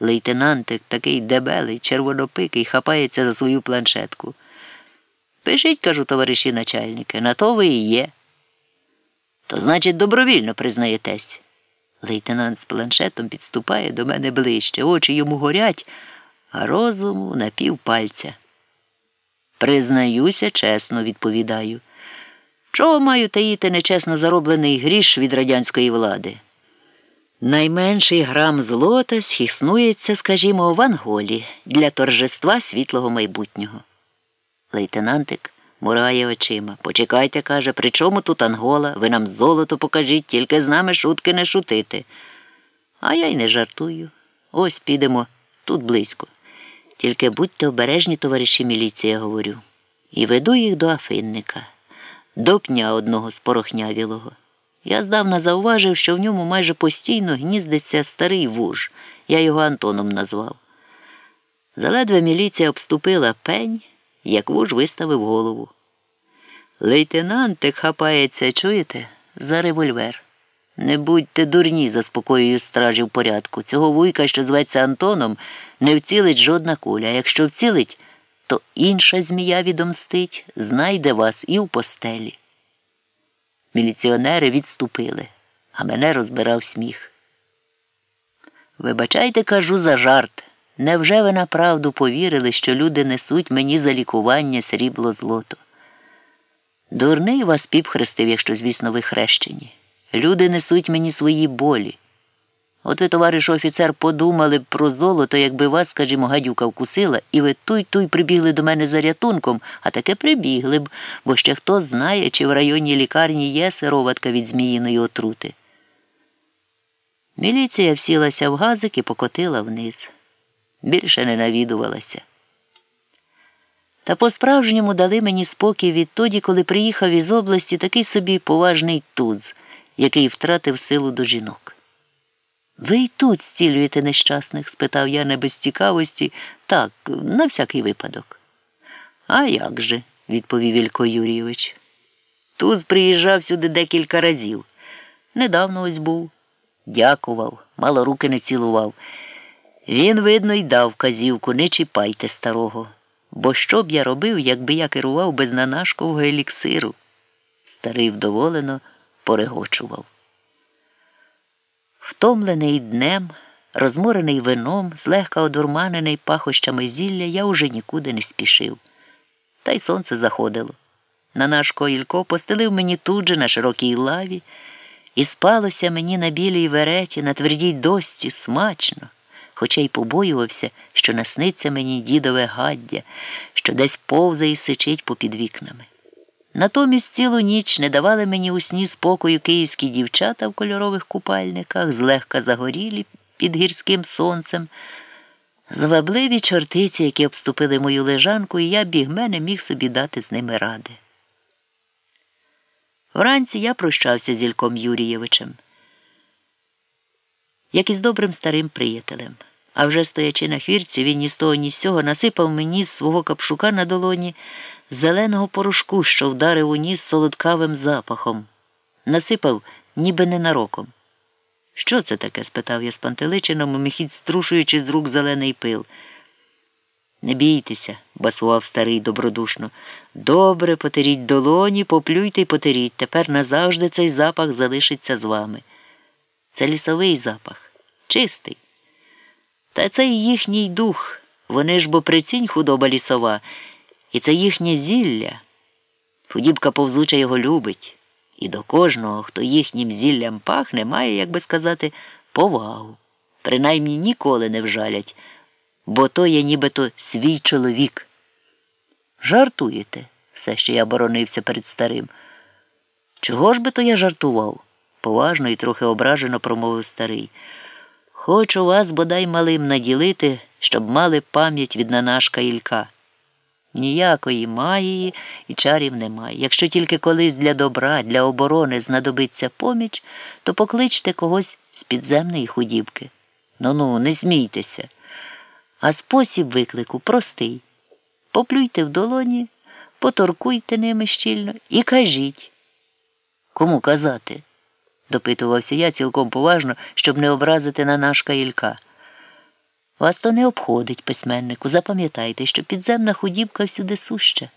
Лейтенантик такий дебелий, червонопикий, хапається за свою планшетку. Пишіть, кажу, товариші начальники, на то ви і є. То значить, добровільно признаєтесь. Лейтенант з планшетом підступає до мене ближче, очі йому горять, а розуму на пів пальця. Признаюся, чесно, відповідаю. Чого маю таїти нечесно зароблений гріш від радянської влади? Найменший грам злота схиснується, скажімо, в Анголі для торжества світлого майбутнього. Лейтенантик мурає очима. Почекайте, каже, при чому тут Ангола? Ви нам золото покажіть, тільки з нами шутки не шутити. А я й не жартую. Ось підемо тут близько. Тільки будьте обережні, товариші міліція, говорю. І веду їх до афинника, до пня одного спорохнявілого. Я здавна зауважив, що в ньому майже постійно гніздиться старий вуж. Я його Антоном назвав. Заледве міліція обступила пень, як вуж виставив голову. Лейтенантик хапається, чуєте, за револьвер. Не будьте дурні, заспокоюю стражів порядку. Цього вуйка, що зветься Антоном, не вцілить жодна куля. Якщо вцілить, то інша змія відомстить, знайде вас і в постелі. Міліціонери відступили, а мене розбирав сміх. Вибачайте, кажу, за жарт. Невже ви на правду повірили, що люди несуть мені за лікування срібло злото? Дурний вас піп хрестив, якщо, звісно, ви хрещені. Люди несуть мені свої болі. От ви, товариш офіцер, подумали б про золото, якби вас, скажімо, гадюка вкусила, і ви туй туй прибігли до мене за рятунком, а таке прибігли б, бо ще хто знає, чи в районній лікарні є сироватка від зміїної отрути. Міліція всілася в газик і покотила вниз. Більше не навідувалася. Та по-справжньому дали мені спокій відтоді, коли приїхав із області такий собі поважний туз, який втратив силу до жінок. Ви й тут стілюєте нещасних? спитав я не без цікавості, так, на всякий випадок. А як же, відповів Ілько Юрійович. Туз приїжджав сюди декілька разів. Недавно ось був. Дякував, мало руки не цілував. Він, видно, й дав казівку, не чіпайте старого. Бо що б я робив, якби я керував без нанашкового еліксиру? Старий вдоволено порегочував. Втомлений днем, розморений вином, злегка одурманений пахощами зілля, я уже нікуди не спішив. Та й сонце заходило. На наш коїлько постелив мені тут же на широкій лаві, і спалося мені на білій вереті, на твердій досці смачно, хоча й побоювався, що насниться мені дідове гаддя, що десь повзає і сичить попід вікнами. Натомість цілу ніч не давали мені у сні спокою київські дівчата в кольорових купальниках, злегка загорілі під гірським сонцем, звабливі чортиці, які обступили мою лежанку, і я біг мене міг собі дати з ними ради. Вранці я прощався з Ільком Юрійовичем, як із добрим старим приятелем. А вже стоячи на хвірці, він ні з того, ні з сього насипав мені з свого капшука на долоні зеленого порошку, що вдарив у ніс солодкавим запахом. Насипав, ніби ненароком. Що це таке? спитав я з пантеличином, мимохідь струшуючи з рук зелений пил. Не бійтеся, басував старий добродушно. Добре потеріть долоні, поплюйте й потеріть. Тепер назавжди цей запах залишиться з вами. Це лісовий запах, чистий. Та це й їхній дух. Вони ж бо прицінь худоба лісова, і це їхнє зілля. Худібка повзуча його любить, і до кожного, хто їхнім зіллям пахне, має, як би сказати, повагу. Принаймні ніколи не вжалять, бо то є нібито свій чоловік. Жартуєте, все ще я боронився перед старим. Чого ж би то я жартував? поважно і трохи ображено промовив старий. Хочу вас бодай малим наділити, щоб мали пам'ять від нанашка Ілька. Ніякої магії і чарів немає. Якщо тільки колись для добра, для оборони знадобиться поміч, то покличте когось з підземної худібки. Ну ну, не смійтеся. А спосіб виклику простий. Поплюйте в долоні, поторкуйте ними щільно і кажіть. Кому казати? допитувався я цілком поважно, щоб не образити на наш Ілька. Вас то не обходить, письменнику. Запам'ятайте, що підземна худібка всюди суща.